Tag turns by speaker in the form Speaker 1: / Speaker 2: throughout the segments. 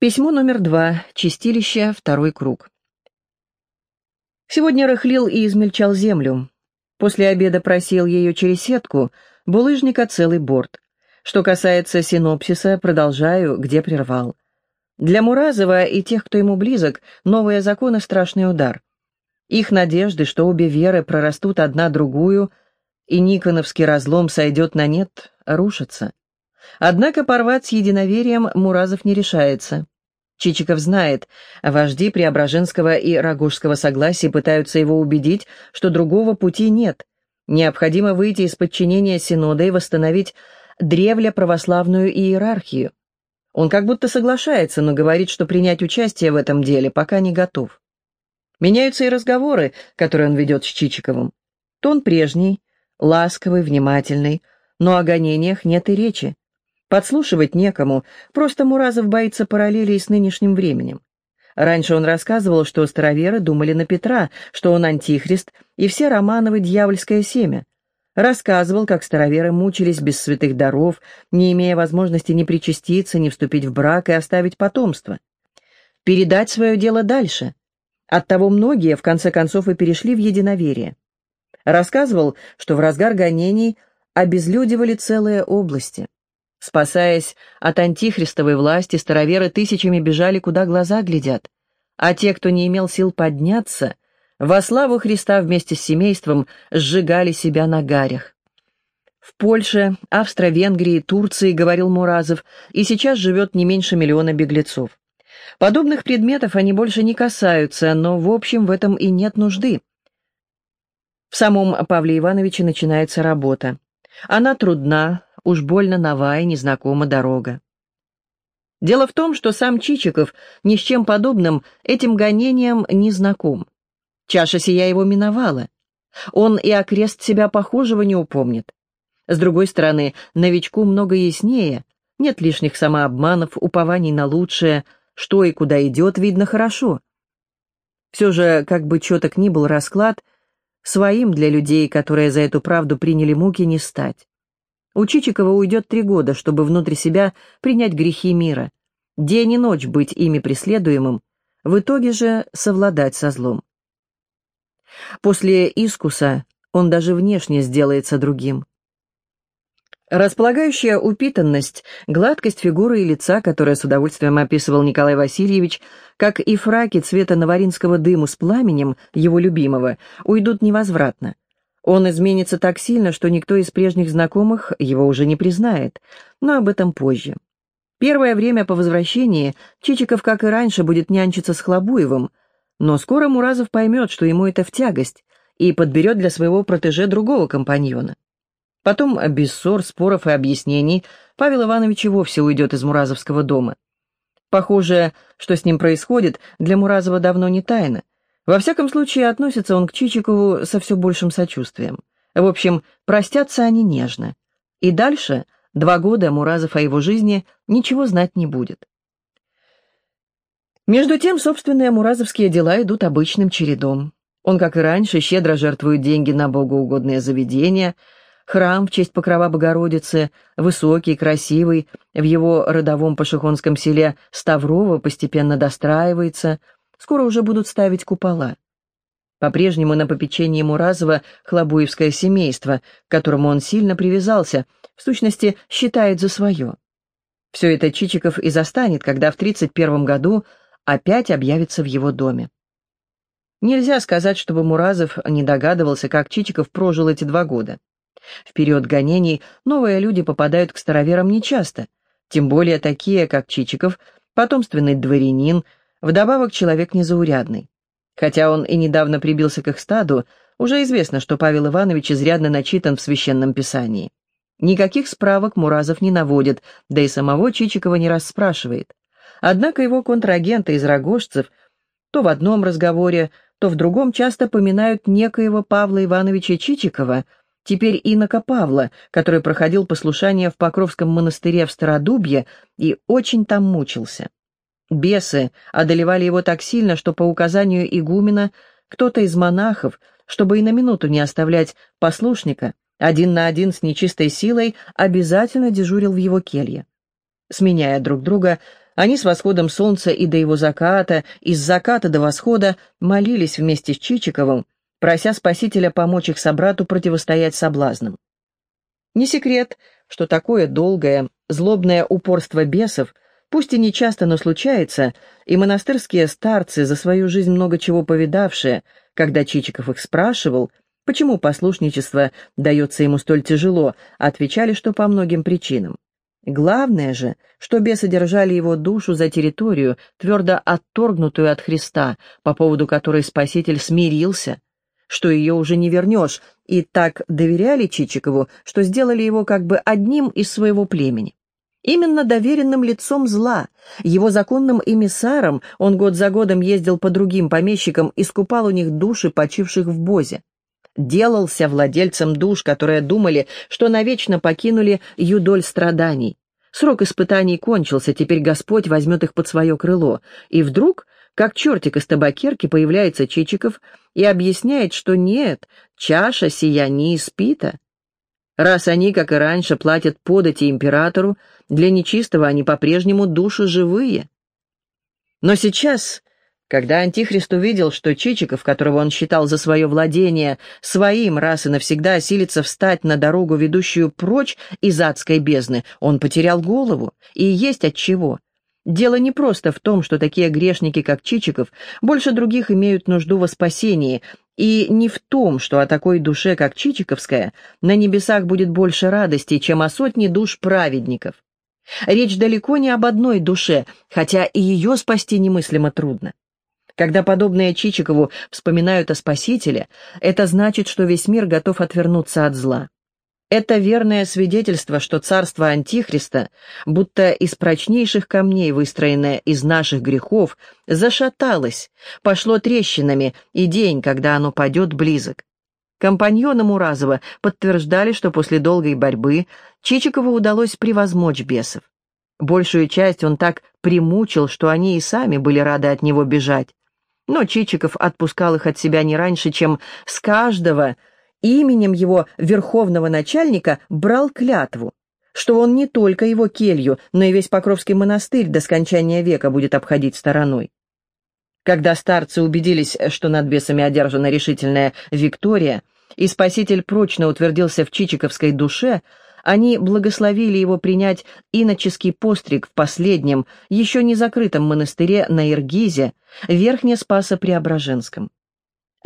Speaker 1: Письмо номер два. Чистилище, второй круг. Сегодня рыхлил и измельчал землю. После обеда просил ее через сетку, булыжника целый борт. Что касается синопсиса, продолжаю, где прервал. Для Муразова и тех, кто ему близок, новые законы — страшный удар. Их надежды, что обе веры прорастут одна другую, и Никоновский разлом сойдет на нет, рушатся. Однако порвать с единоверием Муразов не решается. Чичиков знает, вожди Преображенского и Рогожского согласия пытаются его убедить, что другого пути нет. Необходимо выйти из подчинения Синода и восстановить древля православную иерархию. Он как будто соглашается, но говорит, что принять участие в этом деле пока не готов. Меняются и разговоры, которые он ведет с Чичиковым. Тон прежний, ласковый, внимательный, но о гонениях нет и речи. Подслушивать некому, просто Муразов боится параллелей с нынешним временем. Раньше он рассказывал, что староверы думали на Петра, что он антихрист, и все Романовы дьявольское семя. Рассказывал, как староверы мучились без святых даров, не имея возможности ни причаститься, ни вступить в брак и оставить потомство. Передать свое дело дальше. Оттого многие, в конце концов, и перешли в единоверие. Рассказывал, что в разгар гонений обезлюдивали целые области. Спасаясь от антихристовой власти, староверы тысячами бежали, куда глаза глядят, а те, кто не имел сил подняться, во славу Христа вместе с семейством сжигали себя на гарях. В Польше, Австро-Венгрии, Турции, говорил Муразов, и сейчас живет не меньше миллиона беглецов. Подобных предметов они больше не касаются, но в общем в этом и нет нужды. В самом Павле Ивановиче начинается работа. Она трудна, уж больно нова и незнакома дорога. Дело в том, что сам Чичиков ни с чем подобным этим гонением не знаком. Чаша сия его миновала. Он и окрест себя похожего не упомнит. С другой стороны, новичку много яснее, нет лишних самообманов, упований на лучшее, что и куда идет, видно хорошо. Все же, как бы четок ни был расклад, своим для людей, которые за эту правду приняли муки, не стать. У Чичикова уйдет три года, чтобы внутрь себя принять грехи мира, день и ночь быть ими преследуемым, в итоге же совладать со злом. После искуса он даже внешне сделается другим. Располагающая упитанность, гладкость фигуры и лица, которая с удовольствием описывал Николай Васильевич, как и фраки цвета наваринского дыму с пламенем, его любимого, уйдут невозвратно. Он изменится так сильно, что никто из прежних знакомых его уже не признает, но об этом позже. Первое время по возвращении Чичиков, как и раньше, будет нянчиться с Хлобуевым, но скоро Муразов поймет, что ему это в тягость, и подберет для своего протеже другого компаньона. Потом, без ссор, споров и объяснений, Павел Иванович и вовсе уйдет из Муразовского дома. Похоже, что с ним происходит, для Муразова давно не тайна. Во всяком случае, относится он к Чичикову со все большим сочувствием. В общем, простятся они нежно. И дальше, два года, Муразов о его жизни ничего знать не будет. Между тем, собственные муразовские дела идут обычным чередом. Он, как и раньше, щедро жертвует деньги на богоугодные заведения. Храм в честь Покрова Богородицы, высокий, красивый, в его родовом пашихонском селе Ставрово постепенно достраивается – Скоро уже будут ставить купола. По-прежнему на попечении Муразова хлобуевское семейство, к которому он сильно привязался, в сущности, считает за свое. Все это Чичиков и застанет, когда в 31 году опять объявится в его доме. Нельзя сказать, чтобы Муразов не догадывался, как Чичиков прожил эти два года. В период гонений новые люди попадают к староверам нечасто, тем более такие, как Чичиков, потомственный дворянин, Вдобавок человек незаурядный. Хотя он и недавно прибился к их стаду, уже известно, что Павел Иванович изрядно начитан в священном писании. Никаких справок Муразов не наводит, да и самого Чичикова не расспрашивает. Однако его контрагенты из рогожцев то в одном разговоре, то в другом часто поминают некоего Павла Ивановича Чичикова, теперь инока Павла, который проходил послушание в Покровском монастыре в Стародубье и очень там мучился. Бесы одолевали его так сильно, что по указанию игумена кто-то из монахов, чтобы и на минуту не оставлять послушника, один на один с нечистой силой, обязательно дежурил в его келье. Сменяя друг друга, Они с восходом солнца и до его заката, из заката до восхода молились вместе с Чичиковым, прося Спасителя помочь их собрату противостоять соблазнам. Не секрет, что такое долгое, злобное упорство бесов, пусть и не часто, но случается, и монастырские старцы, за свою жизнь много чего повидавшие, когда Чичиков их спрашивал, почему послушничество дается ему столь тяжело, отвечали, что по многим причинам. Главное же, что бесы держали его душу за территорию, твердо отторгнутую от Христа, по поводу которой Спаситель смирился, что ее уже не вернешь, и так доверяли Чичикову, что сделали его как бы одним из своего племени. Именно доверенным лицом зла, его законным эмиссаром, он год за годом ездил по другим помещикам и скупал у них души, почивших в Бозе. Делался владельцем душ, которые думали, что навечно покинули юдоль страданий. Срок испытаний кончился, теперь Господь возьмет их под свое крыло. И вдруг как чертик из табакерки появляется Чичиков и объясняет, что нет, чаша сия не испита. Раз они, как и раньше, платят подати императору, для нечистого они по-прежнему души живые. Но сейчас, когда Антихрист увидел, что Чичиков, которого он считал за свое владение, своим раз и навсегда осилится встать на дорогу, ведущую прочь из адской бездны, он потерял голову, и есть от чего. Дело не просто в том, что такие грешники, как Чичиков, больше других имеют нужду во спасении, и не в том, что о такой душе, как Чичиковская, на небесах будет больше радости, чем о сотне душ праведников. Речь далеко не об одной душе, хотя и ее спасти немыслимо трудно. Когда подобные Чичикову вспоминают о Спасителе, это значит, что весь мир готов отвернуться от зла. Это верное свидетельство, что царство Антихриста, будто из прочнейших камней, выстроенное из наших грехов, зашаталось, пошло трещинами, и день, когда оно падет, близок. Компаньоны Муразова подтверждали, что после долгой борьбы Чичикову удалось превозмочь бесов. Большую часть он так примучил, что они и сами были рады от него бежать. Но Чичиков отпускал их от себя не раньше, чем с каждого – именем его верховного начальника брал клятву, что он не только его келью, но и весь Покровский монастырь до скончания века будет обходить стороной. Когда старцы убедились, что над бесами одержана решительная Виктория, и Спаситель прочно утвердился в Чичиковской душе, они благословили его принять иноческий постриг в последнем, еще не закрытом монастыре на Иргизе, Верхне-Спасо-Преображенском.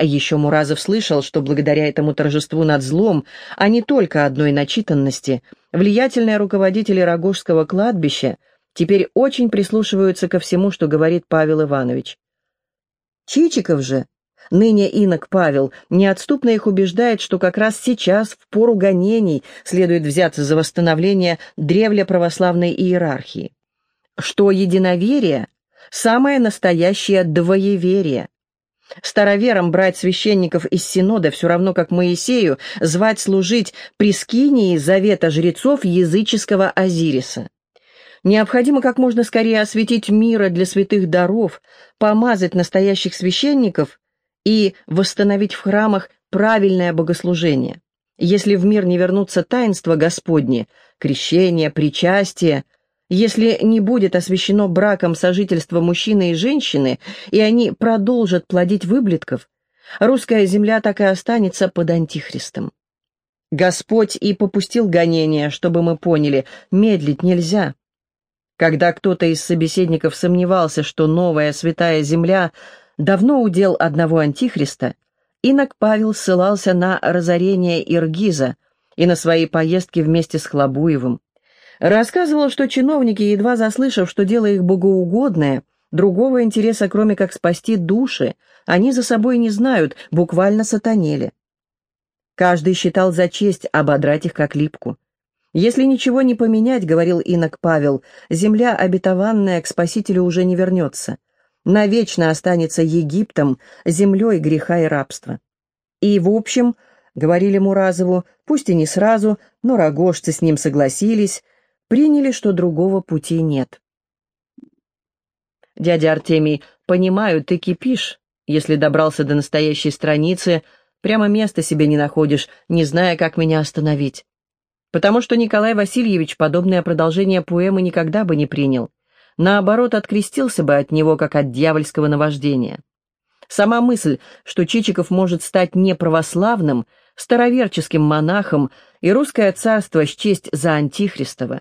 Speaker 1: А еще Муразов слышал, что благодаря этому торжеству над злом, а не только одной начитанности, влиятельные руководители Рогожского кладбища теперь очень прислушиваются ко всему, что говорит Павел Иванович. Чичиков же, ныне инок Павел, неотступно их убеждает, что как раз сейчас, в пору гонений, следует взяться за восстановление древля православной иерархии, что единоверие – самое настоящее двоеверие, Староверам брать священников из Синода все равно, как Моисею, звать служить при скинии завета жрецов языческого Азириса. Необходимо как можно скорее осветить мира для святых даров, помазать настоящих священников и восстановить в храмах правильное богослужение. Если в мир не вернутся таинства Господни, крещение, причастие – если не будет освящено браком сожительство мужчины и женщины, и они продолжат плодить выблетков, русская земля так и останется под антихристом. Господь и попустил гонения, чтобы мы поняли, медлить нельзя. Когда кто-то из собеседников сомневался, что новая святая земля давно удел одного антихриста, инок Павел ссылался на разорение Иргиза и на свои поездки вместе с Хлобуевым. Рассказывал, что чиновники, едва заслышав, что дело их богоугодное, другого интереса, кроме как спасти души, они за собой не знают, буквально сатанели. Каждый считал за честь ободрать их как липку. «Если ничего не поменять, — говорил инок Павел, — земля обетованная к Спасителю уже не вернется. Навечно останется Египтом, землей греха и рабства. И, в общем, — говорили Муразову, пусть и не сразу, но рогожцы с ним согласились, приняли, что другого пути нет. Дядя Артемий, понимаю, ты кипишь, если добрался до настоящей страницы, прямо места себе не находишь, не зная, как меня остановить. Потому что Николай Васильевич подобное продолжение поэмы никогда бы не принял. наоборот, открестился бы от него, как от дьявольского наваждения. Сама мысль, что Чичиков может стать неправославным, староверческим монахом и русское царство счесть за антихристово.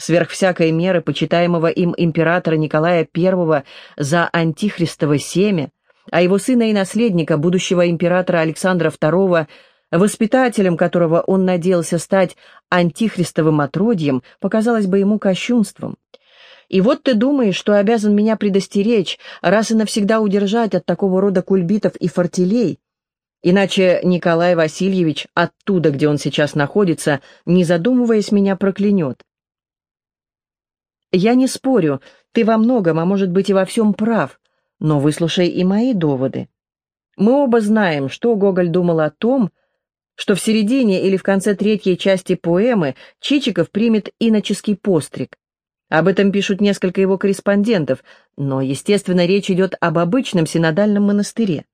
Speaker 1: Сверх всякой меры почитаемого им императора Николая I за антихристово семя, а его сына и наследника, будущего императора Александра II, воспитателем которого он надеялся стать антихристовым отродьем, показалось бы ему кощунством. И вот ты думаешь, что обязан меня предостеречь, раз и навсегда удержать от такого рода кульбитов и фортелей, иначе Николай Васильевич оттуда, где он сейчас находится, не задумываясь, меня проклянет. Я не спорю, ты во многом, а может быть и во всем прав, но выслушай и мои доводы. Мы оба знаем, что Гоголь думал о том, что в середине или в конце третьей части поэмы Чичиков примет иноческий постриг. Об этом пишут несколько его корреспондентов, но, естественно, речь идет об обычном синодальном монастыре.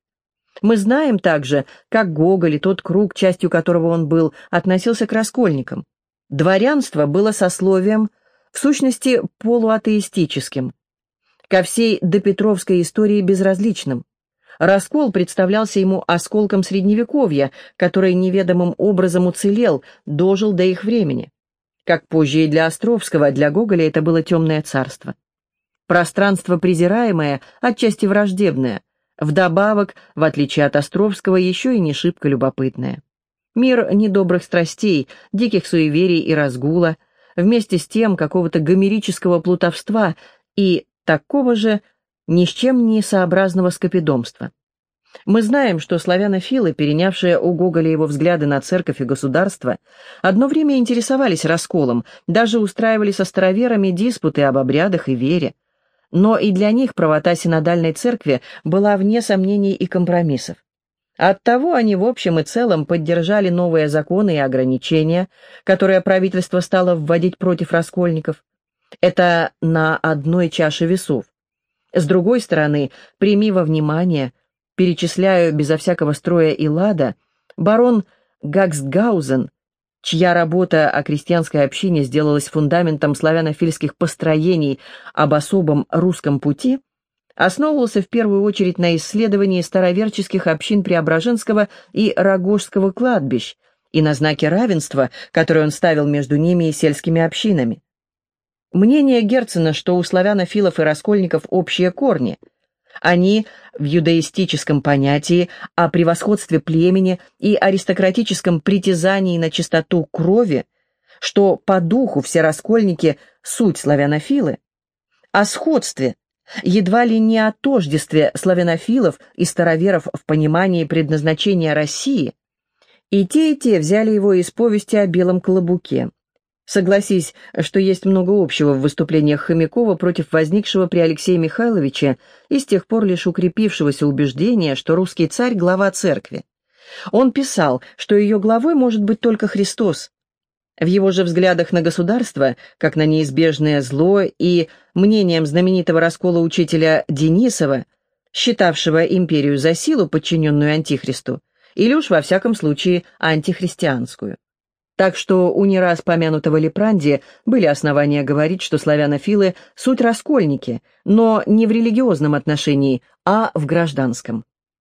Speaker 1: Мы знаем также, как Гоголь и тот круг, частью которого он был, относился к раскольникам. Дворянство было сословием, в сущности, полуатеистическим, ко всей допетровской истории безразличным. Раскол представлялся ему осколком Средневековья, который неведомым образом уцелел, дожил до их времени. Как позже и для Островского, для Гоголя это было темное царство. Пространство презираемое, отчасти враждебное, вдобавок, в отличие от Островского, еще и не шибко любопытное. Мир недобрых страстей, диких суеверий и разгула, вместе с тем какого-то гомерического плутовства и такого же ни с чем не сообразного скопидомства. Мы знаем, что славянофилы, перенявшие у Гоголя его взгляды на церковь и государство, одно время интересовались расколом, даже устраивали со староверами диспуты об обрядах и вере. Но и для них правота синодальной церкви была вне сомнений и компромиссов. Оттого они в общем и целом поддержали новые законы и ограничения, которые правительство стало вводить против раскольников. Это на одной чаше весов. С другой стороны, прими во внимание – перечисляю безо всякого строя и лада, барон Гаксгаузен, чья работа о крестьянской общине сделалась фундаментом славянофильских построений об особом русском пути, основывался в первую очередь на исследовании староверческих общин Преображенского и Рогожского кладбищ и на знаке равенства, который он ставил между ними и сельскими общинами. Мнение Герцена, что у славянофилов и раскольников общие корни – они в юдаистическом понятии о превосходстве племени и аристократическом притязании на чистоту крови, что по духу все раскольники – суть славянофилы, о сходстве, едва ли не о тождестве славянофилов и староверов в понимании предназначения России, и те, и те взяли его из повести о белом клобуке. Согласись, что есть много общего в выступлениях Хомякова против возникшего при Алексее Михайловиче и с тех пор лишь укрепившегося убеждения, что русский царь – глава церкви. Он писал, что ее главой может быть только Христос. В его же взглядах на государство, как на неизбежное зло, и мнением знаменитого раскола учителя Денисова, считавшего империю за силу, подчиненную Антихристу, или уж во всяком случае антихристианскую. Так что у не раз помянутого Лепранди были основания говорить, что славянофилы — суть раскольники, но не в религиозном отношении, а в гражданском.